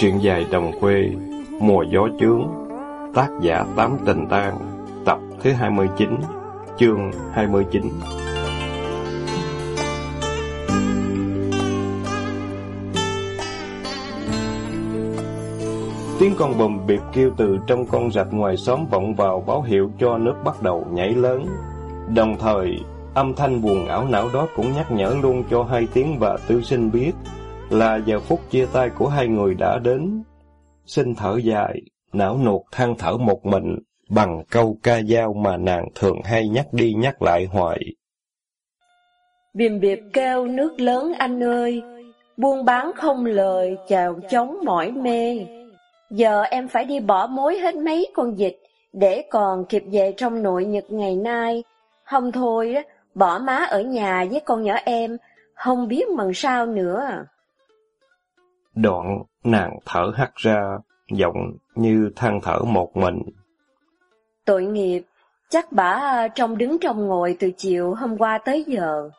chuyện Truyện dài đồng quê Mùa gió chướng Tác giả Tám Tình tan Tập thứ 29 Chương 29 Tiếng con bùm biệt kêu từ trong con rạch ngoài xóm vọng vào báo hiệu cho nước bắt đầu nhảy lớn. Đồng thời, âm thanh buồn ảo não đó cũng nhắc nhở luôn cho hai tiếng và tư sinh biết là giờ phút chia tay của hai người đã đến. Xin thở dài, não nuột than thở một mình bằng câu ca dao mà nàng thường hay nhắc đi nhắc lại hoài. Bìm biệp kêu nước lớn anh ơi, buôn bán không lời, chào chống mỏi mê. Giờ em phải đi bỏ mối hết mấy con dịch, để còn kịp về trong nội nhật ngày nay. Không thôi, bỏ má ở nhà với con nhỏ em, không biết mần sao nữa. Đoạn, nàng thở hắt ra, giọng như than thở một mình. Tội nghiệp, chắc bà trong đứng trong ngồi từ chiều hôm qua tới giờ.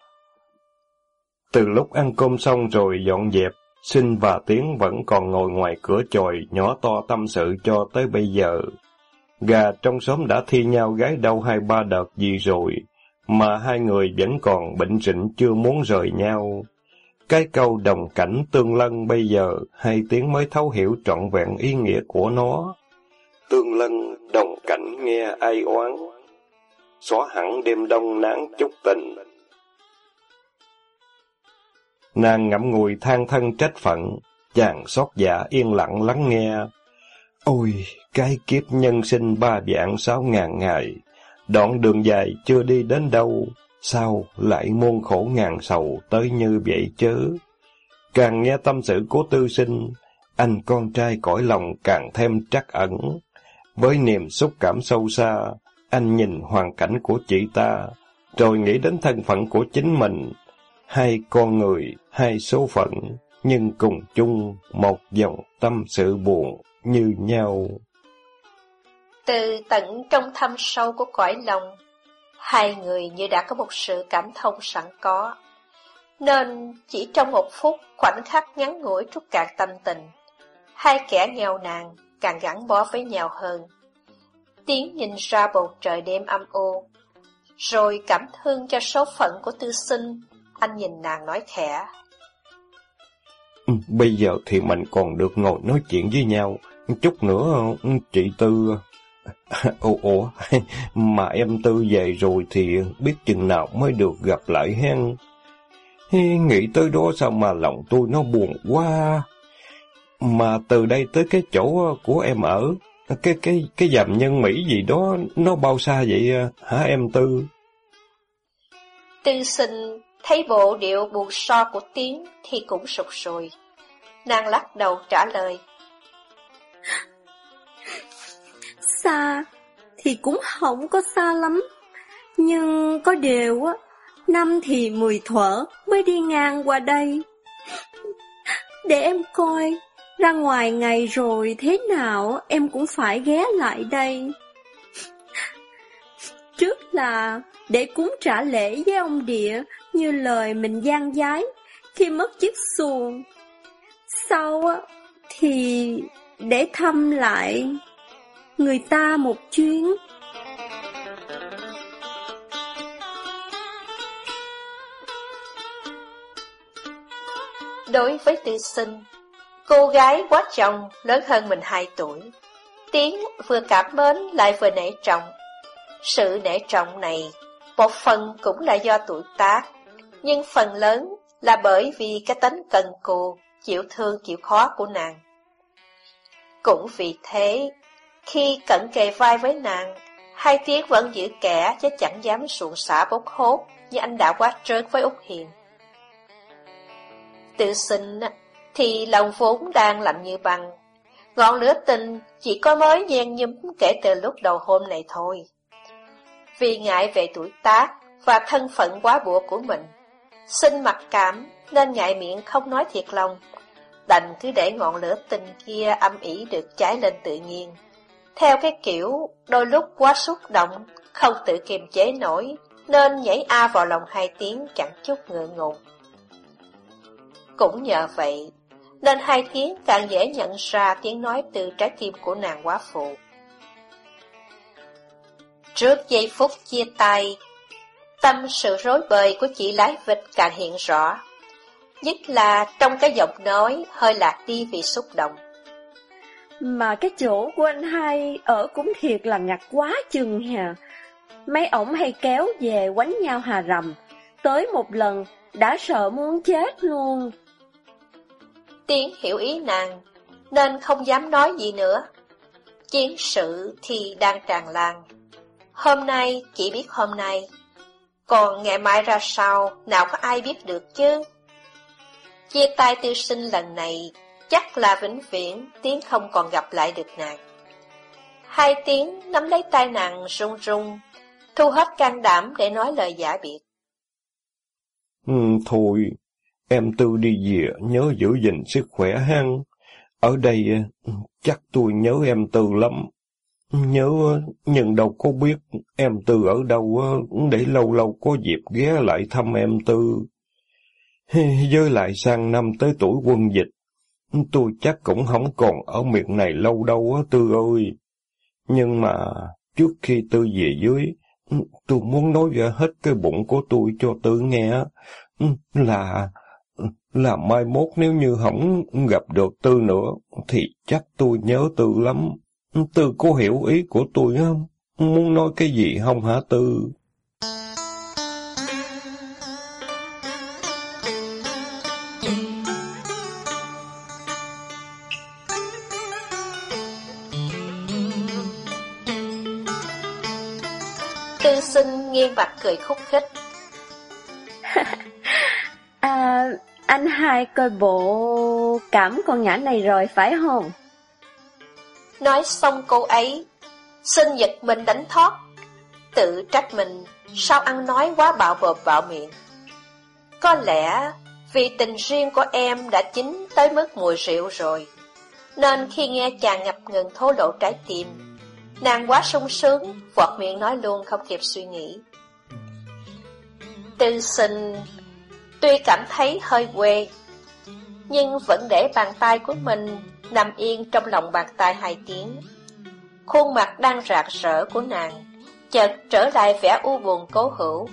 Từ lúc ăn cơm xong rồi dọn dẹp, Sinh và Tiến vẫn còn ngồi ngoài cửa chòi, nhỏ to tâm sự cho tới bây giờ. Gà trong xóm đã thi nhau gái đâu hai ba đợt gì rồi, mà hai người vẫn còn bệnh rịnh chưa muốn rời nhau. Cái câu đồng cảnh tương lân bây giờ, hai tiếng mới thấu hiểu trọn vẹn ý nghĩa của nó. Tương lân, đồng cảnh nghe ai oán, xóa hẳn đêm đông nắng chút tình. Nàng ngậm ngùi than thân trách phận, chàng xót dạ yên lặng lắng nghe. Ôi, cái kiếp nhân sinh ba vạn sáu ngàn ngày, đoạn đường dài chưa đi đến đâu, sao lại muôn khổ ngàn sầu tới như vậy chớ. Càng nghe tâm sự của tư sinh, anh con trai cõi lòng càng thêm trắc ẩn. Với niềm xúc cảm sâu xa, anh nhìn hoàn cảnh của chị ta, rồi nghĩ đến thân phận của chính mình. Hai con người, hai số phận, nhưng cùng chung một dòng tâm sự buồn như nhau. Từ tận trong thâm sâu của cõi lòng, hai người như đã có một sự cảm thông sẵn có. Nên chỉ trong một phút khoảnh khắc ngắn ngủi trút cạn tâm tình, hai kẻ nghèo nàn càng gắn bó với nhau hơn. Tiến nhìn ra bầu trời đêm âm u, rồi cảm thương cho số phận của tư sinh, anh nhìn nàng nói khẽ. Bây giờ thì mình còn được ngồi nói chuyện với nhau, chút nữa chị Tư... Ồ, ồ, mà em Tư về rồi thì biết chừng nào mới được gặp lại hen. Nghĩ tới đó sao mà lòng tôi nó buồn quá. Mà từ đây tới cái chỗ của em ở, cái cái cái dầm nhân Mỹ gì đó, nó bao xa vậy hả em Tư? Tư sinh thấy bộ điệu buồn so của tiếng thì cũng sụt sùi. Nàng lắc đầu trả lời. Xa thì cũng không có xa lắm, nhưng có điều á, năm thì mười thuở mới đi ngang qua đây. Để em coi, ra ngoài ngày rồi thế nào em cũng phải ghé lại đây. Trước là để cúng trả lễ với ông địa như lời mình gian giái khi mất chiếc xuồng. Sau thì để thăm lại người ta một chuyến. Đối với tư sinh, cô gái quá chồng lớn hơn mình 2 tuổi. Tiến vừa cảm mến lại vừa nể trọng. Sự nể trọng này, một phần cũng là do tuổi tác, nhưng phần lớn là bởi vì cái tính cần cù, chịu thương chịu khó của nàng. Cũng vì thế, khi cận kề vai với nàng, hai tiếng vẫn giữ kẻ chứ chẳng dám xuồng xả bốc hốt như anh đã quá trớn với Úc Hiền. Tự sinh thì lòng vốn đang lạnh như băng. Ngọn lửa tình chỉ có mới nhen nhúm kể từ lúc đầu hôm này thôi. Vì ngại về tuổi tác và thân phận quá bụa của mình, sinh mặc cảm nên ngại miệng không nói thiệt lòng, đành cứ để ngọn lửa tình kia âm ỉ được cháy lên tự nhiên. Theo cái kiểu, đôi lúc quá xúc động, không tự kiềm chế nổi, nên nhảy a vào lòng hai tiếng chẳng chút ngượng ngùng. Cũng nhờ vậy, nên hai tiếng càng dễ nhận ra tiếng nói từ trái tim của nàng quá phụ. Trước giây phút chia tay, tâm sự rối bời của chị lái vịt càng hiện rõ, nhất là trong cái giọng nói hơi lạc đi vì xúc động. Mà cái chỗ của anh hai ở cũng thiệt là ngặt quá chừng hà. Mấy ổng hay kéo về quánh nhau hà rầm, tới một lần đã sợ muốn chết luôn. Tiến hiểu ý nàng, nên không dám nói gì nữa. Chiến sự thì đang tràn lan. Hôm nay chỉ biết hôm nay, còn ngày mai ra sao nào có ai biết được chứ. Chia tay tư sinh lần này chắc là vĩnh viễn Tiến không còn gặp lại được nàng. Hai tiếng nắm lấy tay nàng run run, thu hết can đảm để nói lời giả biệt. Ừ, thôi, em Tư đi về, nhớ giữ gìn sức khỏe hăng. Ở đây chắc tôi nhớ em Tư lắm. Nhớ, nhưng đâu có biết em Tư ở đâu để lâu lâu có dịp ghé lại thăm em Tư. Với lại sang năm tới tuổi quân dịch, tôi chắc cũng không còn ở miệng này lâu đâu á Tư ơi. Nhưng mà trước khi Tư về dưới, tôi muốn nói ra hết cái bụng của tôi cho Tư nghe là là mai mốt nếu như không gặp được Tư nữa thì chắc tôi nhớ Tư lắm. Tư có hiểu ý của tôi không? Muốn nói cái gì không hả Tư? Tư sinh nghiêng mặt cười khúc khích. à, anh hai coi bộ cảm con nhã này rồi phải không? Nói xong câu ấy, sinh giật mình đánh thoát, tự trách mình sao ăn nói quá bạo bợp bạo miệng. Có lẽ vì tình riêng của em đã chín tới mức mùi rượu rồi, nên khi nghe chàng ngập ngừng thô lộ trái tim, nàng quá sung sướng, vọt miệng nói luôn không kịp suy nghĩ. Tư sinh tuy cảm thấy hơi quê, nhưng vẫn để bàn tay của mình nằm yên trong lòng bàn tay hai tiếng. Khuôn mặt đang rạc rỡ của nàng, chợt trở lại vẻ u buồn cố hữu.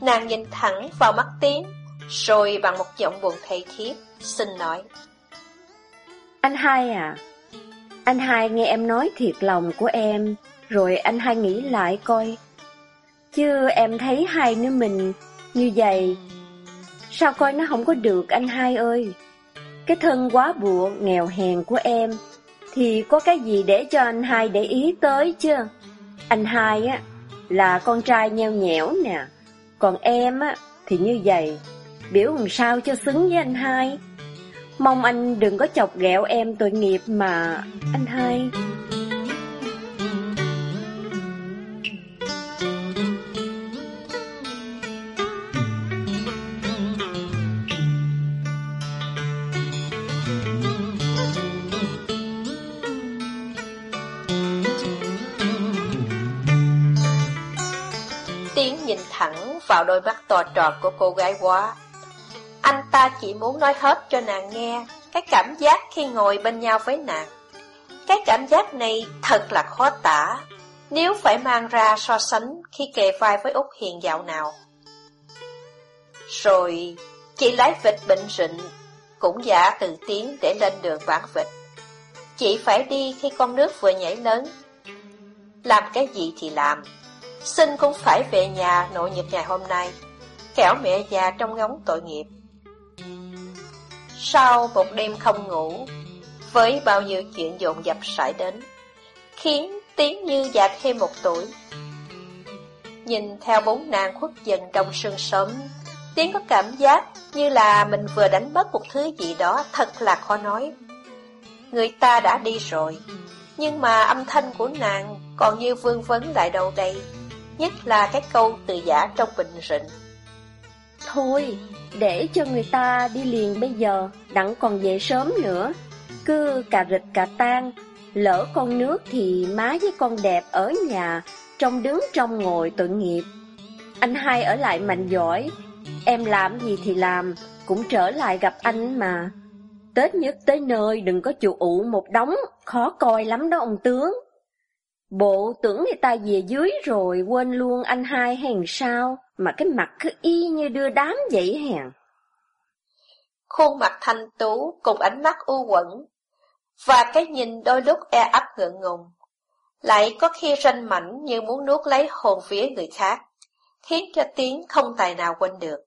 Nàng nhìn thẳng vào mắt tiếng, rồi bằng một giọng buồn thầy thiết, xin nói. Anh hai à, anh hai nghe em nói thiệt lòng của em, rồi anh hai nghĩ lại coi. Chứ em thấy hai đứa mình như vậy, sao coi nó không có được anh hai ơi. Cái thân quá bụa, nghèo hèn của em, thì có cái gì để cho anh hai để ý tới chứ? Anh hai á, là con trai nheo nhẽo nè, còn em á, thì như vậy, biểu làm sao cho xứng với anh hai. Mong anh đừng có chọc ghẹo em tội nghiệp mà, anh hai. Vào đôi mắt to tròn của cô gái quá. Anh ta chỉ muốn nói hết cho nàng nghe cái cảm giác khi ngồi bên nhau với nàng. Cái cảm giác này thật là khó tả, nếu phải mang ra so sánh khi kề vai với Úc Hiền dạo nào. Rồi, chị lái vịt bệnh rịnh, cũng giả từ tiếng để lên đường bán vịt. Chị phải đi khi con nước vừa nhảy lớn. Làm cái gì thì làm, xin cũng phải về nhà nội nhật ngày hôm nay, kẻo mẹ già trong ngóng tội nghiệp. Sau một đêm không ngủ, với bao nhiêu chuyện dồn dập xảy đến, khiến tiếng như già thêm một tuổi. Nhìn theo bốn nàng khuất dần trong sương sớm, tiếng có cảm giác như là mình vừa đánh mất một thứ gì đó thật là khó nói. Người ta đã đi rồi, nhưng mà âm thanh của nàng còn như vương vấn lại đâu đây, nhất là cái câu từ giả trong bình rịnh. thôi, để cho người ta đi liền bây giờ, đặng còn về sớm nữa. Cứ cà rịch cà tan, lỡ con nước thì má với con đẹp ở nhà, trong đứng trong ngồi tội nghiệp. Anh hai ở lại mạnh giỏi, em làm gì thì làm, cũng trở lại gặp anh mà. Tết nhất tới nơi đừng có chịu ụ một đống, khó coi lắm đó ông tướng. Bộ tưởng người ta về dưới rồi quên luôn anh hai hèn sao, mà cái mặt cứ y như đưa đám vậy hèn. Khuôn mặt thanh tú cùng ánh mắt u quẩn, và cái nhìn đôi lúc e ấp ngượng ngùng, lại có khi ranh mảnh như muốn nuốt lấy hồn vía người khác, khiến cho tiếng không tài nào quên được.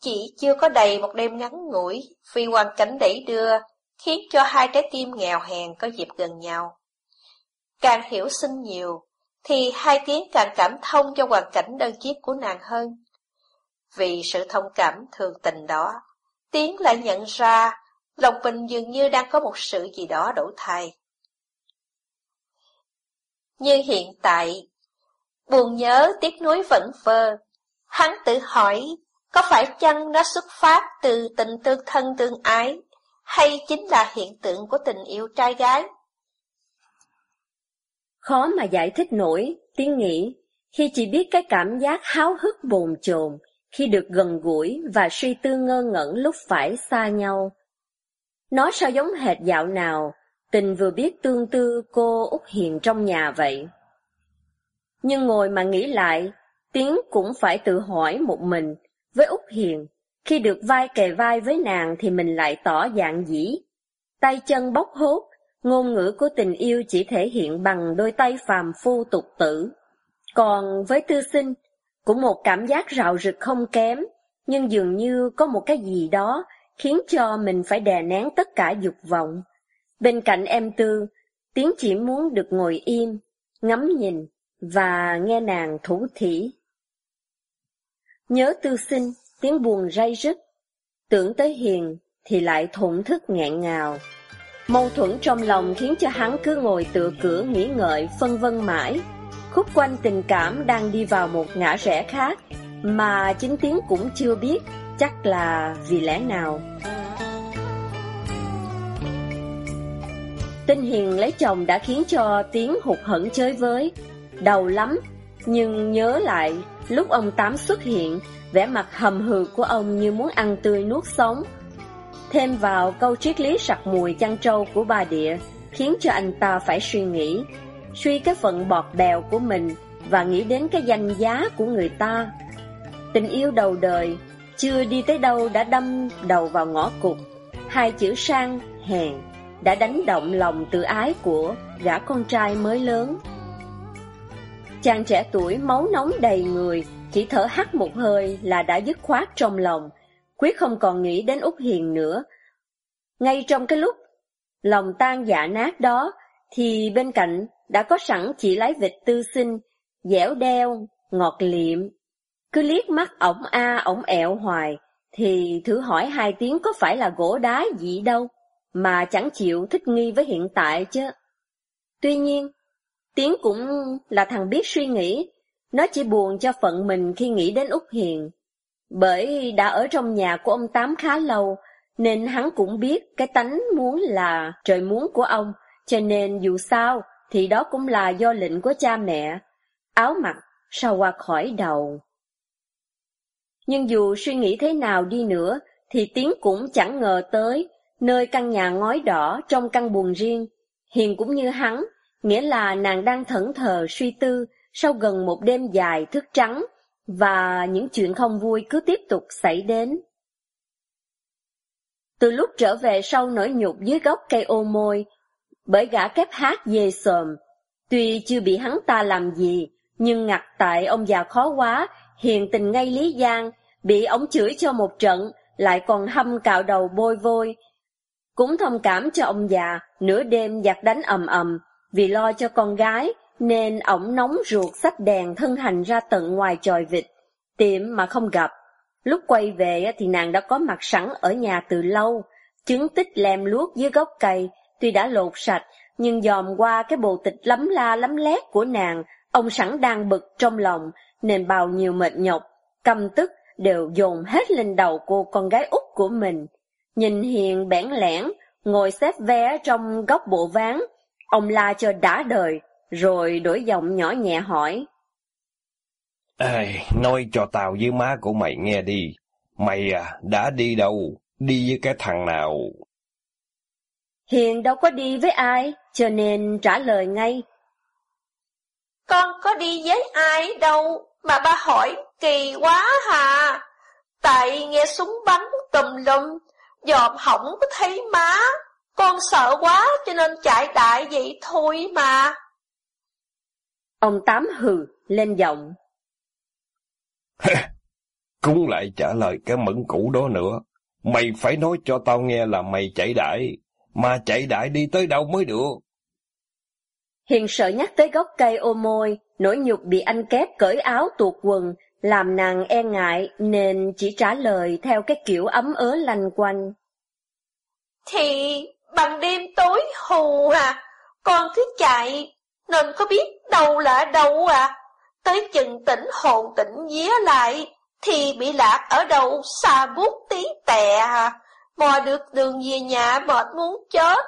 Chỉ chưa có đầy một đêm ngắn ngủi, vì hoàn cảnh đẩy đưa, khiến cho hai trái tim nghèo hèn có dịp gần nhau. Càng hiểu sinh nhiều, thì hai tiếng càng cảm thông cho hoàn cảnh đơn chiếc của nàng hơn. Vì sự thông cảm thường tình đó, tiếng lại nhận ra lòng mình dường như đang có một sự gì đó đổ thay. Như hiện tại, buồn nhớ tiếc nuối vẫn vơ, hắn tự hỏi có phải chăng nó xuất phát từ tình tương thân tương ái, hay chính là hiện tượng của tình yêu trai gái? Khó mà giải thích nổi, tiếng nghĩ, khi chỉ biết cái cảm giác háo hức bồn chồn khi được gần gũi và suy tư ngơ ngẩn lúc phải xa nhau. Nó sao giống hệt dạo nào, tình vừa biết tương tư cô Út Hiền trong nhà vậy. Nhưng ngồi mà nghĩ lại, Tiến cũng phải tự hỏi một mình, với Út Hiền, khi được vai kề vai với nàng thì mình lại tỏ dạng dĩ. Tay chân bốc hốt, ngôn ngữ của tình yêu chỉ thể hiện bằng đôi tay phàm phu tục tử. Còn với tư sinh, cũng một cảm giác rạo rực không kém, nhưng dường như có một cái gì đó khiến cho mình phải đè nén tất cả dục vọng. Bên cạnh em Tư, Tiến chỉ muốn được ngồi im, ngắm nhìn và nghe nàng thủ thỉ. Nhớ Tư sinh, tiếng buồn ray rứt, tưởng tới Hiền thì lại thổn thức nghẹn ngào. Mâu thuẫn trong lòng khiến cho hắn cứ ngồi tựa cửa nghĩ ngợi phân vân mãi. Khúc quanh tình cảm đang đi vào một ngã rẽ khác, mà chính tiếng cũng chưa biết chắc là vì lẽ nào. Tinh Hiền lấy chồng đã khiến cho tiếng hụt hẫng chơi với, đầu lắm, nhưng nhớ lại lúc ông Tám xuất hiện, vẻ mặt hầm hừ của ông như muốn ăn tươi nuốt sống. Thêm vào câu triết lý sặc mùi chăn trâu của bà địa, khiến cho anh ta phải suy nghĩ, suy cái phận bọt bèo của mình và nghĩ đến cái danh giá của người ta. Tình yêu đầu đời, chưa đi tới đâu đã đâm đầu vào ngõ cụt, hai chữ sang, hèn, đã đánh động lòng tự ái của gã con trai mới lớn. Chàng trẻ tuổi máu nóng đầy người, chỉ thở hắt một hơi là đã dứt khoát trong lòng, quyết không còn nghĩ đến Úc Hiền nữa. Ngay trong cái lúc lòng tan dạ nát đó, thì bên cạnh đã có sẵn chỉ lái vịt tư sinh, dẻo đeo, ngọt liệm. Cứ liếc mắt ổng a ổng ẹo hoài, thì thử hỏi hai tiếng có phải là gỗ đá gì đâu, mà chẳng chịu thích nghi với hiện tại chứ. Tuy nhiên, Tiến cũng là thằng biết suy nghĩ, nó chỉ buồn cho phận mình khi nghĩ đến Úc Hiền. Bởi đã ở trong nhà của ông Tám khá lâu, nên hắn cũng biết cái tánh muốn là trời muốn của ông, cho nên dù sao thì đó cũng là do lệnh của cha mẹ. Áo mặc sao qua khỏi đầu. Nhưng dù suy nghĩ thế nào đi nữa, thì Tiến cũng chẳng ngờ tới, nơi căn nhà ngói đỏ trong căn buồng riêng. Hiền cũng như hắn, nghĩa là nàng đang thẫn thờ suy tư sau gần một đêm dài thức trắng, và những chuyện không vui cứ tiếp tục xảy đến. Từ lúc trở về sau nỗi nhục dưới gốc cây ô môi, bởi gã kép hát dê sờm, tuy chưa bị hắn ta làm gì, nhưng ngặt tại ông già khó quá, hiền tình ngay Lý Giang, bị ông chửi cho một trận, lại còn hâm cạo đầu bôi vôi. Cũng thông cảm cho ông già, nửa đêm giặt đánh ầm ầm, vì lo cho con gái, nên ổng nóng ruột sách đèn thân hành ra tận ngoài tròi vịt, tiệm mà không gặp. Lúc quay về thì nàng đã có mặt sẵn ở nhà từ lâu, chứng tích lem luốc dưới gốc cây, tuy đã lột sạch, nhưng dòm qua cái bộ tịch lắm la lắm lét của nàng, ông sẵn đang bực trong lòng, nên bao nhiêu mệt nhọc, căm tức, đều dồn hết lên đầu cô con gái út của mình. Nhìn Hiền bẽn lẽn, ngồi xếp vé trong góc bộ ván, ông la cho đã đời, rồi đổi giọng nhỏ nhẹ hỏi. Ê, nói cho tao với má của mày nghe đi. Mày à, đã đi đâu? Đi với cái thằng nào? Hiền đâu có đi với ai, cho nên trả lời ngay. Con có đi với ai đâu, mà ba hỏi kỳ quá hà. Tại nghe súng bắn tùm lum, dòm hỏng có thấy má. Con sợ quá cho nên chạy đại vậy thôi mà. Ông Tám hừ lên giọng. Cũng lại trả lời cái mẫn cũ đó nữa. Mày phải nói cho tao nghe là mày chạy đại, mà chạy đại đi tới đâu mới được. Hiền sợ nhắc tới gốc cây ô môi, nỗi nhục bị anh kép cởi áo tuột quần, làm nàng e ngại nên chỉ trả lời theo cái kiểu ấm ớ lanh quanh. Thì bằng đêm tối hù à, con cứ chạy, nên có biết đâu là đâu à. Tới chừng tỉnh hồn tỉnh vía lại, thì bị lạc ở đâu xa bút tí tè à. Mò được đường về nhà mệt muốn chết.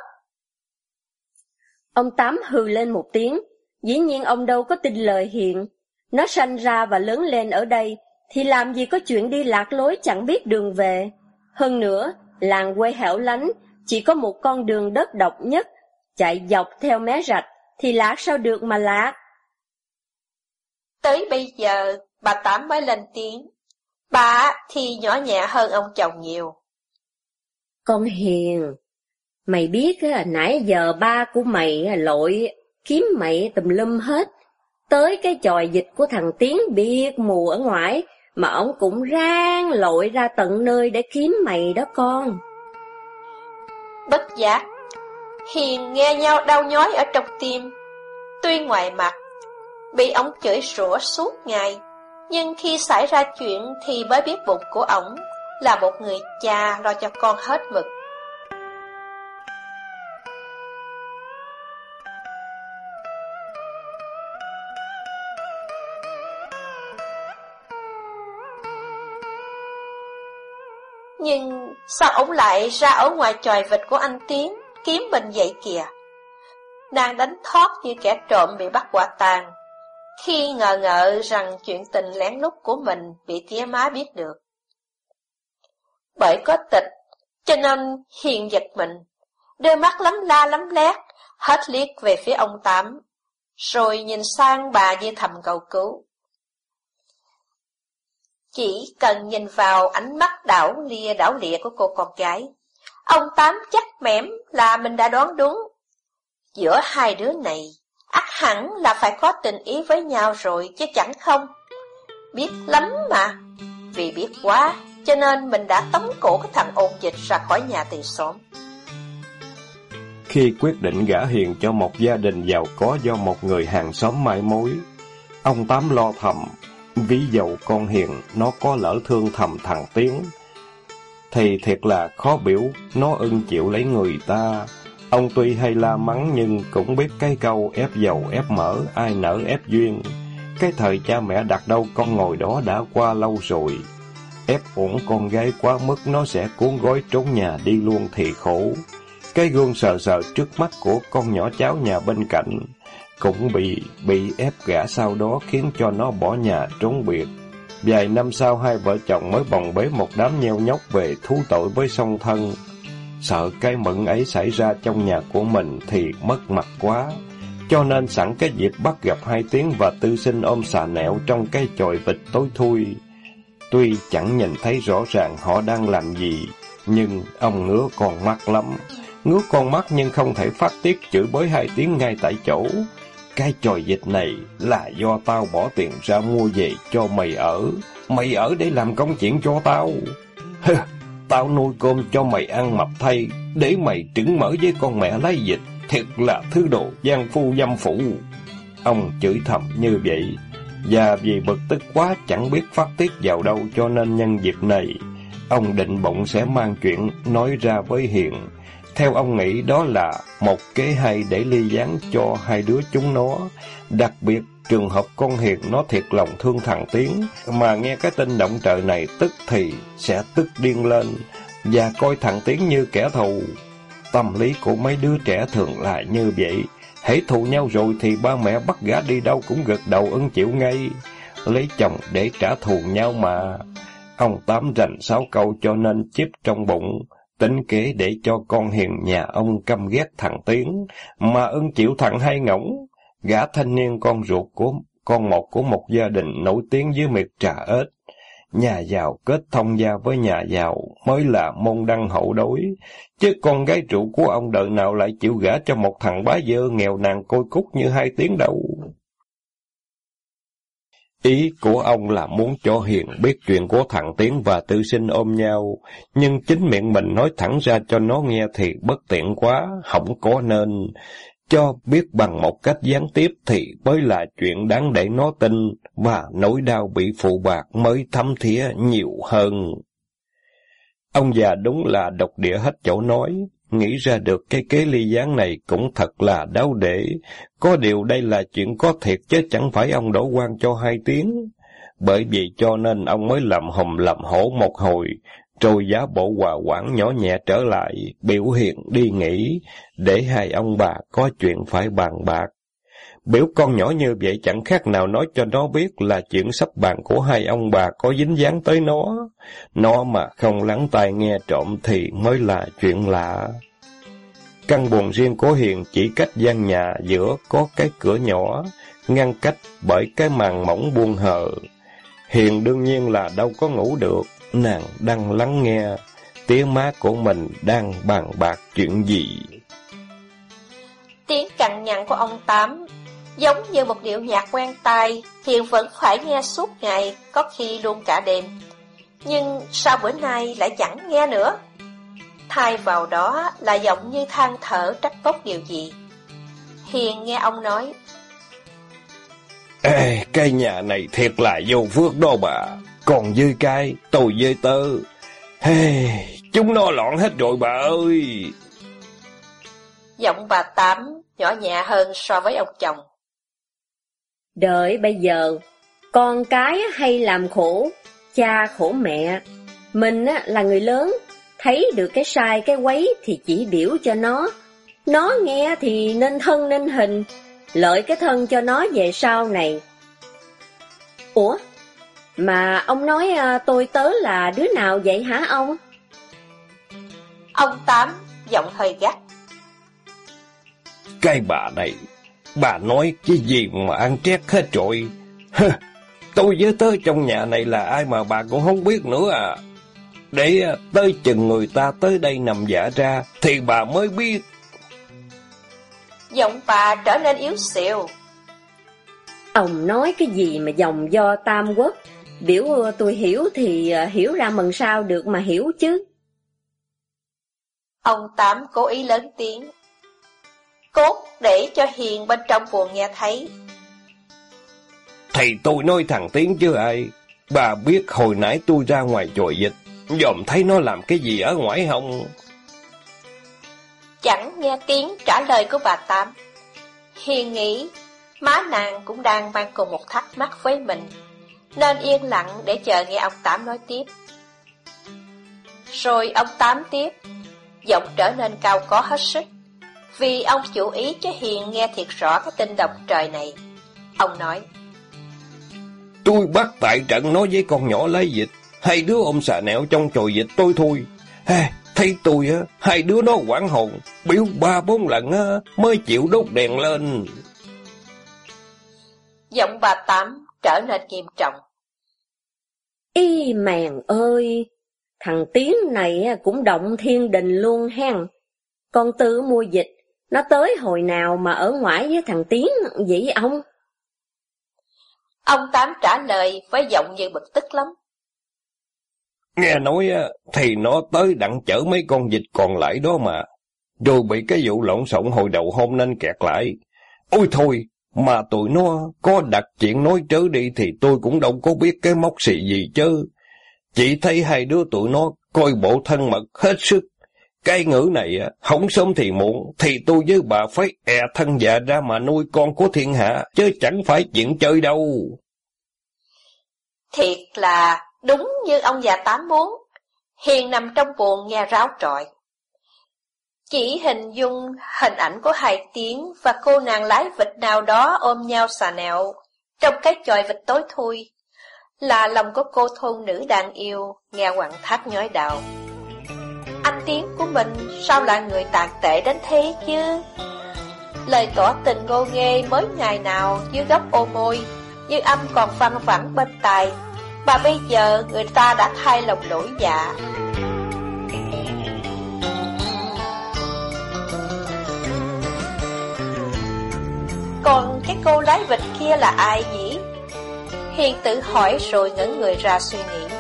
Ông Tám hừ lên một tiếng, dĩ nhiên ông đâu có tin lời hiện. Nó sanh ra và lớn lên ở đây, thì làm gì có chuyện đi lạc lối chẳng biết đường về. Hơn nữa, làng quê hẻo lánh, chỉ có một con đường đất độc nhất, chạy dọc theo mé rạch, thì lạc sao được mà lạc. Tới bây giờ, bà Tám mới lên tiếng. Bà thì nhỏ nhẹ hơn ông chồng nhiều. Con hiền, mày biết nãy giờ ba của mày lội kiếm mày tùm lum hết. Tới cái tròi dịch của thằng Tiến biệt mù ở ngoài, mà ông cũng rang lội ra tận nơi để kiếm mày đó con. Bất giác, Hiền nghe nhau đau nhói ở trong tim. Tuy ngoài mặt, bị ông chửi rủa suốt ngày, nhưng khi xảy ra chuyện thì mới biết bụng của ổng là một người cha lo cho con hết mực. Nhưng sao ổng lại ra ở ngoài tròi vịt của anh Tiến kiếm mình vậy kìa? Nàng đánh thoát như kẻ trộm bị bắt quả tang khi ngờ ngợ rằng chuyện tình lén lút của mình bị tía má biết được. Bởi có tịch, cho nên hiền giật mình, đôi mắt lắm la lắm lét, hết liếc về phía ông Tám, rồi nhìn sang bà như thầm cầu cứu. Chỉ cần nhìn vào ánh mắt đảo lia đảo lịa của cô con gái, ông Tám chắc mẻm là mình đã đoán đúng. Giữa hai đứa này, ắt hẳn là phải có tình ý với nhau rồi chứ chẳng không. Biết lắm mà, vì biết quá, cho nên mình đã tống cổ cái thằng ôn dịch ra khỏi nhà từ sớm. Khi quyết định gả hiền cho một gia đình giàu có do một người hàng xóm mai mối, ông Tám lo thầm, ví dụ con hiền nó có lỡ thương thầm thằng Tiến, thì thiệt là khó biểu nó ưng chịu lấy người ta. Ông tuy hay la mắng nhưng cũng biết cái câu ép dầu ép mỡ, ai nỡ ép duyên. Cái thời cha mẹ đặt đâu con ngồi đó đã qua lâu rồi. Ép uổng con gái quá mức nó sẽ cuốn gói trốn nhà đi luôn thì khổ. Cái gương sờ sờ trước mắt của con nhỏ cháu nhà bên cạnh cũng bị bị ép gã sau đó khiến cho nó bỏ nhà trốn biệt. Vài năm sau hai vợ chồng mới bồng bế một đám nheo nhóc về thú tội với song thân. Sợ cái mận ấy xảy ra trong nhà của mình thì mất mặt quá. Cho nên sẵn cái dịp bắt gặp hai tiếng và tư sinh ôm xà nẻo trong cái chòi vịt tối thui. Tuy chẳng nhìn thấy rõ ràng họ đang làm gì, nhưng ông ngứa con mắt lắm. Ngứa con mắt nhưng không thể phát tiết chửi bới hai tiếng ngay tại chỗ. Cái chòi dịch này là do tao bỏ tiền ra mua về cho mày ở. Mày ở để làm công chuyện cho tao tao nuôi cơm cho mày ăn mập thay, để mày trứng mở với con mẹ lấy dịch. Thiệt là thứ đồ gian phu dâm phụ. Ông chửi thầm như vậy. Và vì bực tức quá chẳng biết phát tiết vào đâu cho nên nhân dịp này, ông định bụng sẽ mang chuyện nói ra với Hiền. Theo ông nghĩ đó là một kế hay để ly gián cho hai đứa chúng nó, đặc biệt trường hợp con Hiền nó thiệt lòng thương thằng Tiến, mà nghe cái tin động trời này tức thì sẽ tức điên lên, và coi thằng Tiến như kẻ thù. Tâm lý của mấy đứa trẻ thường là như vậy, hãy thù nhau rồi thì ba mẹ bắt gã đi đâu cũng gật đầu ưng chịu ngay, lấy chồng để trả thù nhau mà. Ông Tám rành sáu câu cho nên chip trong bụng, tính kế để cho con hiền nhà ông căm ghét thằng Tiến, mà ưng chịu thằng hai ngỗng. Gã thanh niên con ruột của con một của một gia đình nổi tiếng dưới miệt trà ếch. Nhà giàu kết thông gia với nhà giàu mới là môn đăng hậu đối, chứ con gái trụ của ông đời nào lại chịu gả cho một thằng bá dơ nghèo nàn côi cút như hai tiếng đâu. Ý của ông là muốn cho Hiền biết chuyện của thằng Tiến và Tư Sinh ôm nhau, nhưng chính miệng mình nói thẳng ra cho nó nghe thì bất tiện quá, không có nên. Cho biết bằng một cách gián tiếp thì mới là chuyện đáng để nó tin, và nỗi đau bị phụ bạc mới thấm thía nhiều hơn. Ông già đúng là độc địa hết chỗ nói, nghĩ ra được cái kế ly gián này cũng thật là đau để. Có điều đây là chuyện có thiệt chứ chẳng phải ông đổ quan cho hai tiếng. Bởi vì cho nên ông mới làm hồng làm hổ một hồi, rồi giá bộ hòa quản nhỏ nhẹ trở lại, biểu hiện đi nghỉ, để hai ông bà có chuyện phải bàn bạc. Biểu con nhỏ như vậy chẳng khác nào nói cho nó biết là chuyện sắp bàn của hai ông bà có dính dáng tới nó. Nó mà không lắng tai nghe trộm thì mới là chuyện lạ. Căn buồn riêng của Hiền chỉ cách gian nhà giữa có cái cửa nhỏ, ngăn cách bởi cái màn mỏng buông hờ. Hiền đương nhiên là đâu có ngủ được, nàng đang lắng nghe tiếng má của mình đang bàn bạc chuyện gì. Tiếng cằn nhằn của ông Tám giống như một điệu nhạc quen tai, Hiền vẫn phải nghe suốt ngày, có khi luôn cả đêm. Nhưng sao bữa nay lại chẳng nghe nữa? Thay vào đó là giọng như than thở trách móc điều gì. Hiền nghe ông nói. Ê, cái nhà này thiệt là vô phước đó bà. Còn dơi cai, tôi dơi tơ. Hey, chúng nó loạn hết rồi bà ơi. Giọng bà Tám nhỏ nhẹ hơn so với ông chồng. Đợi bây giờ, con cái hay làm khổ, cha khổ mẹ. Mình là người lớn, thấy được cái sai cái quấy thì chỉ biểu cho nó. Nó nghe thì nên thân nên hình, lợi cái thân cho nó về sau này. Ủa? Mà ông nói à, tôi tớ là đứa nào vậy hả ông? Ông Tám giọng hơi gắt. Cái bà này, bà nói cái gì mà ăn trét hết rồi. tôi với tớ trong nhà này là ai mà bà cũng không biết nữa à. Để à, tới chừng người ta tới đây nằm giả ra, thì bà mới biết. Giọng bà trở nên yếu xìu. Ông nói cái gì mà dòng do tam quốc, biểu tôi hiểu thì à, hiểu ra mừng sao được mà hiểu chứ. Ông Tám cố ý lớn tiếng. Cốt để cho Hiền bên trong buồn nghe thấy. Thì tôi nói thằng Tiến chứ ai. Bà biết hồi nãy tôi ra ngoài chòi dịch, dòm thấy nó làm cái gì ở ngoài không? Chẳng nghe tiếng trả lời của bà Tám. Hiền nghĩ, má nàng cũng đang mang cùng một thắc mắc với mình, nên yên lặng để chờ nghe ông Tám nói tiếp. Rồi ông Tám tiếp, giọng trở nên cao có hết sức, vì ông chủ ý cho Hiền nghe thiệt rõ cái tin độc trời này. Ông nói, Tôi bắt tại trận nói với con nhỏ lấy dịch, hai đứa ôm xà nẹo trong chòi dịch tôi thôi. Hey, thấy tôi á, hai đứa nó quảng hồn, biểu ba bốn lần á, mới chịu đốt đèn lên. Giọng bà Tám trở nên nghiêm trọng. Y mèn ơi, thằng Tiến này cũng động thiên đình luôn hen. Con Tư mua dịch, nó tới hồi nào mà ở ngoài với thằng Tiến vậy ông? Ông Tám trả lời với giọng như bực tức lắm. Nghe nói thì nó tới đặng chở mấy con dịch còn lại đó mà. Rồi bị cái vụ lộn xộn hồi đầu hôm nên kẹt lại. Ôi thôi, mà tụi nó có đặt chuyện nói trớ đi thì tôi cũng đâu có biết cái móc xì gì chứ. Chỉ thấy hai đứa tụi nó coi bộ thân mật hết sức. Cái ngữ này, không sớm thì muộn, thì tôi với bà phải e thân già ra mà nuôi con của thiên hạ, chứ chẳng phải chuyện chơi đâu. Thiệt là đúng như ông già tám muốn, Hiền nằm trong buồn nghe ráo trọi. Chỉ hình dung hình ảnh của hai tiếng và cô nàng lái vịt nào đó ôm nhau xà nẹo trong cái chòi vịt tối thui, là lòng của cô thôn nữ đang yêu, nghe quặng thác nhói đạo. Anh Tiến của mình sao lại người tàn tệ đến thế chứ? Lời tỏ tình ngô nghê mới ngày nào dưới góc ô môi, như âm còn văng vẳng bên tai, mà bây giờ người ta đã thay lòng lỗi dạ. Còn cái cô lái vịt kia là ai nhỉ? Hiền tự hỏi rồi ngẩn người ra suy nghĩ.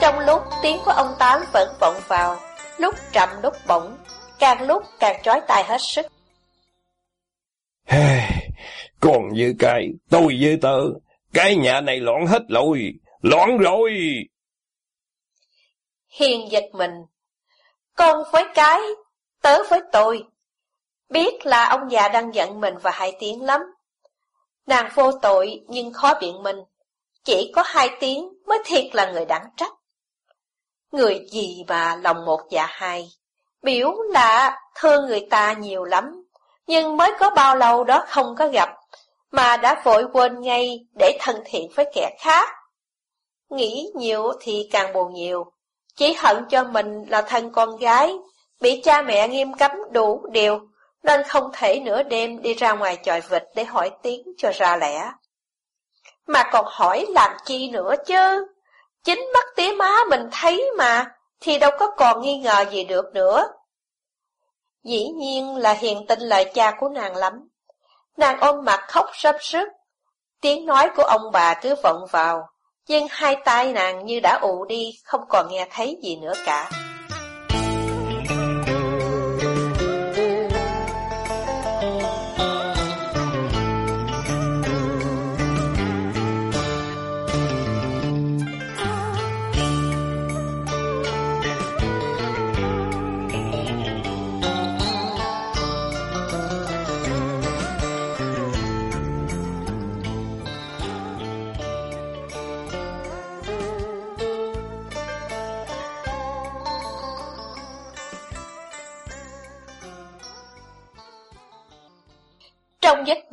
Trong lúc tiếng của ông Tám vẫn vọng vào, lúc trầm lúc bổng, càng lúc càng trói tai hết sức. Hey, còn như cái, tôi với tớ, cái nhà này loạn hết rồi, loạn rồi. Hiền giật mình, con với cái, tớ với tôi. Biết là ông già đang giận mình và hai tiếng lắm. Nàng vô tội nhưng khó biện minh, chỉ có hai tiếng mới thiệt là người đáng trách. Người gì mà lòng một dạ hai, biểu là thương người ta nhiều lắm, nhưng mới có bao lâu đó không có gặp, mà đã vội quên ngay để thân thiện với kẻ khác. Nghĩ nhiều thì càng buồn nhiều, chỉ hận cho mình là thân con gái, bị cha mẹ nghiêm cấm đủ điều, nên không thể nửa đêm đi ra ngoài chòi vịt để hỏi tiếng cho ra lẽ. Mà còn hỏi làm chi nữa chứ? Chính mắt tía má mình thấy mà, thì đâu có còn nghi ngờ gì được nữa. Dĩ nhiên là hiền tin lời cha của nàng lắm. Nàng ôm mặt khóc sắp sức. Tiếng nói của ông bà cứ vọng vào, nhưng hai tay nàng như đã ụ đi, không còn nghe thấy gì nữa cả.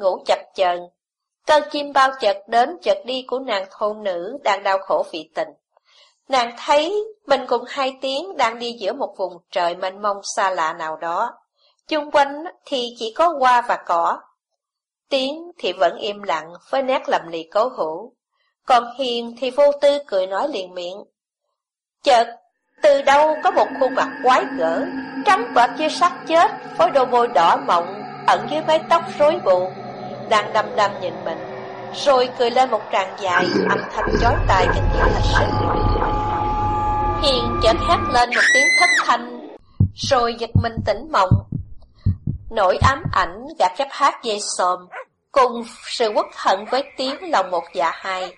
Ngủ chập chờn, cơn chim bao chợt đến chợt đi của nàng thôn nữ đang đau khổ vì tình. Nàng thấy mình cùng hai tiếng đang đi giữa một vùng trời mênh mông xa lạ nào đó. Chung quanh thì chỉ có hoa và cỏ. Tiếng thì vẫn im lặng với nét lầm lì cố hữu. Còn Hiền thì vô tư cười nói liền miệng. Chợt, từ đâu có một khuôn mặt quái gở, trắng bệch như xác chết, với đôi môi đỏ mọng ẩn dưới mái tóc rối bù, đang đăm đăm nhìn mình, rồi cười lên một tràng dài, âm thanh chói tai kinh thiên hết sức. Hiền chợt hét lên một tiếng thất thanh, rồi giật mình tỉnh mộng. Nỗi ám ảnh gạt chắp hát dây sòm, cùng sự quốc hận với tiếng lòng một dạ hai,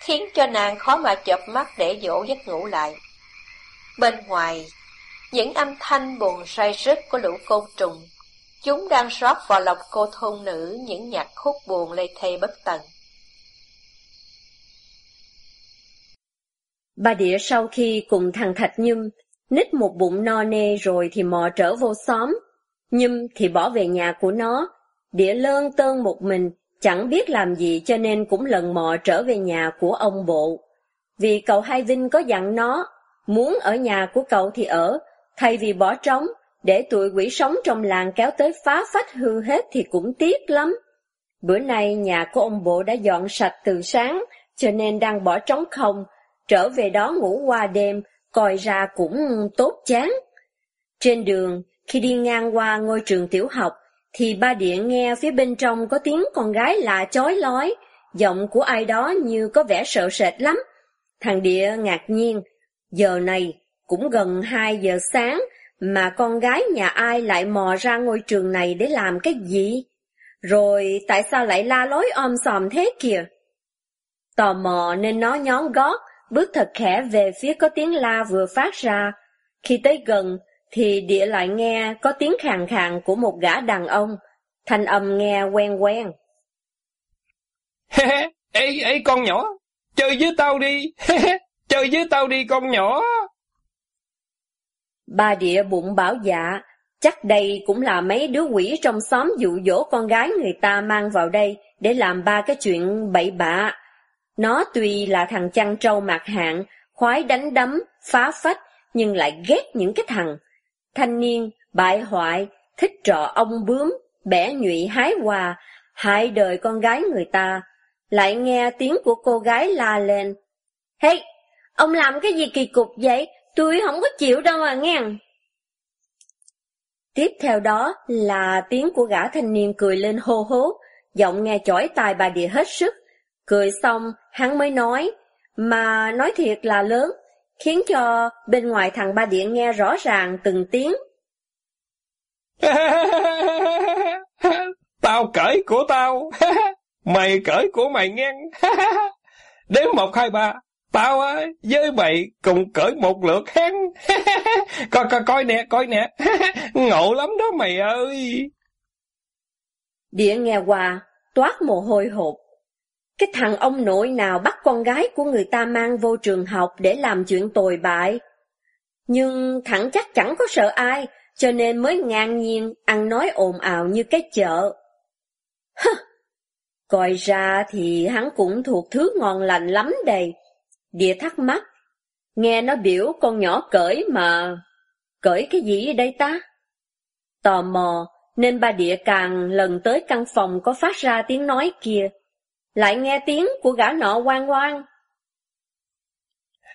khiến cho nàng khó mà chợp mắt để dỗ giấc ngủ lại. Bên ngoài, những âm thanh buồn say rứt của lũ côn trùng Chúng đang rót vào lòng cô thôn nữ những nhạc khúc buồn lê thê bất tận. Bà địa sau khi cùng thằng Thạch Nhâm nít một bụng no nê rồi thì mò trở vô xóm. Nhâm thì bỏ về nhà của nó. Địa lơn tơn một mình, chẳng biết làm gì cho nên cũng lần mò trở về nhà của ông bộ. Vì cậu Hai Vinh có dặn nó, muốn ở nhà của cậu thì ở, thay vì bỏ trống, để tụi quỷ sống trong làng kéo tới phá phách hư hết thì cũng tiếc lắm. Bữa nay nhà của ông bộ đã dọn sạch từ sáng, cho nên đang bỏ trống không, trở về đó ngủ qua đêm, coi ra cũng tốt chán. Trên đường, khi đi ngang qua ngôi trường tiểu học, thì ba địa nghe phía bên trong có tiếng con gái lạ chói lói, giọng của ai đó như có vẻ sợ sệt lắm. Thằng địa ngạc nhiên, giờ này cũng gần 2 giờ sáng, mà con gái nhà ai lại mò ra ngôi trường này để làm cái gì? Rồi tại sao lại la lối om sòm thế kìa? Tò mò nên nó nhón gót, bước thật khẽ về phía có tiếng la vừa phát ra. Khi tới gần, thì địa lại nghe có tiếng khàn khàn của một gã đàn ông, thanh âm nghe quen quen. ê, ê con nhỏ, chơi với tao đi, chơi với tao đi con nhỏ. Ba địa bụng bảo dạ, chắc đây cũng là mấy đứa quỷ trong xóm dụ dỗ con gái người ta mang vào đây để làm ba cái chuyện bậy bạ. Nó tuy là thằng chăn trâu mạc hạng, khoái đánh đấm, phá phách, nhưng lại ghét những cái thằng thanh niên, bại hoại, thích trọ ông bướm, bẻ nhụy hái hòa, hại đời con gái người ta. Lại nghe tiếng của cô gái la lên. Hey, ông làm cái gì kỳ cục vậy? Tôi không có chịu đâu mà nghe. Tiếp theo đó là tiếng của gã thanh niên cười lên hô hố, giọng nghe chói tai bà địa hết sức. Cười xong, hắn mới nói, mà nói thiệt là lớn, khiến cho bên ngoài thằng ba địa nghe rõ ràng từng tiếng. tao cởi của tao, mày cởi của mày nghe. Đếm một hai ba, tao á với mày cùng cởi một lượt hắn. coi coi coi nè, coi nè, ngộ lắm đó mày ơi. địa nghe qua, toát mồ hôi hột, cái thằng ông nội nào bắt con gái của người ta mang vô trường học để làm chuyện tồi bại. Nhưng thẳng chắc chẳng có sợ ai, cho nên mới ngang nhiên ăn nói ồn ào như cái chợ. Hơ! Coi ra thì hắn cũng thuộc thứ ngon lành lắm đây. Địa thắc mắc. Nghe nó biểu con nhỏ cởi mà. Cởi cái gì đây ta? Tò mò, nên ba địa càng lần tới căn phòng có phát ra tiếng nói kia lại nghe tiếng của gã nọ quan quan.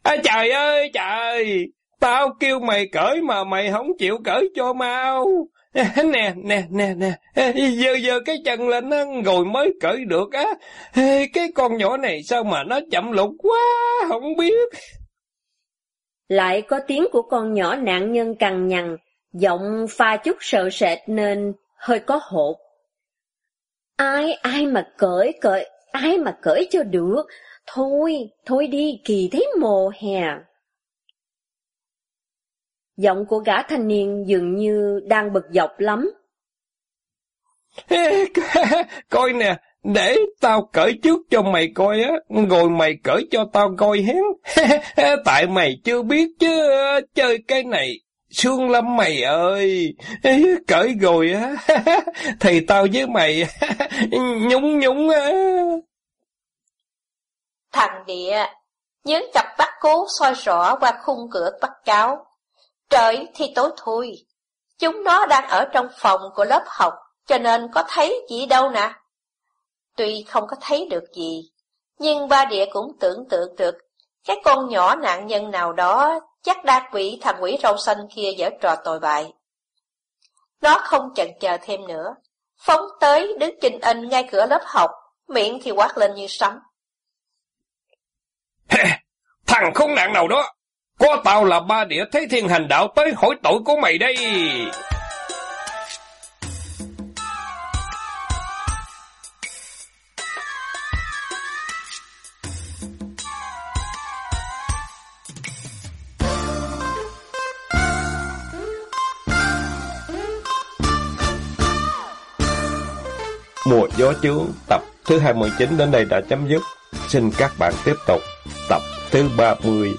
À, trời ơi trời, tao kêu mày cởi mà mày không chịu cởi cho mau. Nè, nè, nè, nè, giờ giờ cái chân lên á, rồi mới cởi được á. Cái con nhỏ này sao mà nó chậm lục quá, không biết. Lại có tiếng của con nhỏ nạn nhân cằn nhằn, giọng pha chút sợ sệt nên hơi có hột. Ai, ai mà cởi, cởi, ai mà cởi cho được. Thôi, thôi đi, kỳ thấy mồ hè. Giọng của gã thanh niên dường như đang bực dọc lắm. coi nè, để tao cởi trước cho mày coi á, rồi mày cởi cho tao coi hén. Tại mày chưa biết chứ, chơi cái này sương lắm mày ơi, cởi rồi á, thì tao với mày nhúng nhúng á. Thằng địa, nhớ cặp bắt cố soi rõ qua khung cửa bắt cáo. Trời thì tối thui, chúng nó đang ở trong phòng của lớp học, cho nên có thấy gì đâu nè. Tuy không có thấy được gì, nhưng ba địa cũng tưởng tượng được cái con nhỏ nạn nhân nào đó chắc đa quỷ thằng quỷ râu xanh kia dở trò tồi bại. Nó không chần chờ thêm nữa, phóng tới đứng trình in ngay cửa lớp học, miệng thì quát lên như sấm. Thằng khốn nạn nào đó, có tao là ba địa thấy thiên hành đạo tới hỏi tội của mày đây. Mùa gió chướng tập thứ 29 đến đây đã chấm dứt. Xin các bạn tiếp tục tập thứ 30.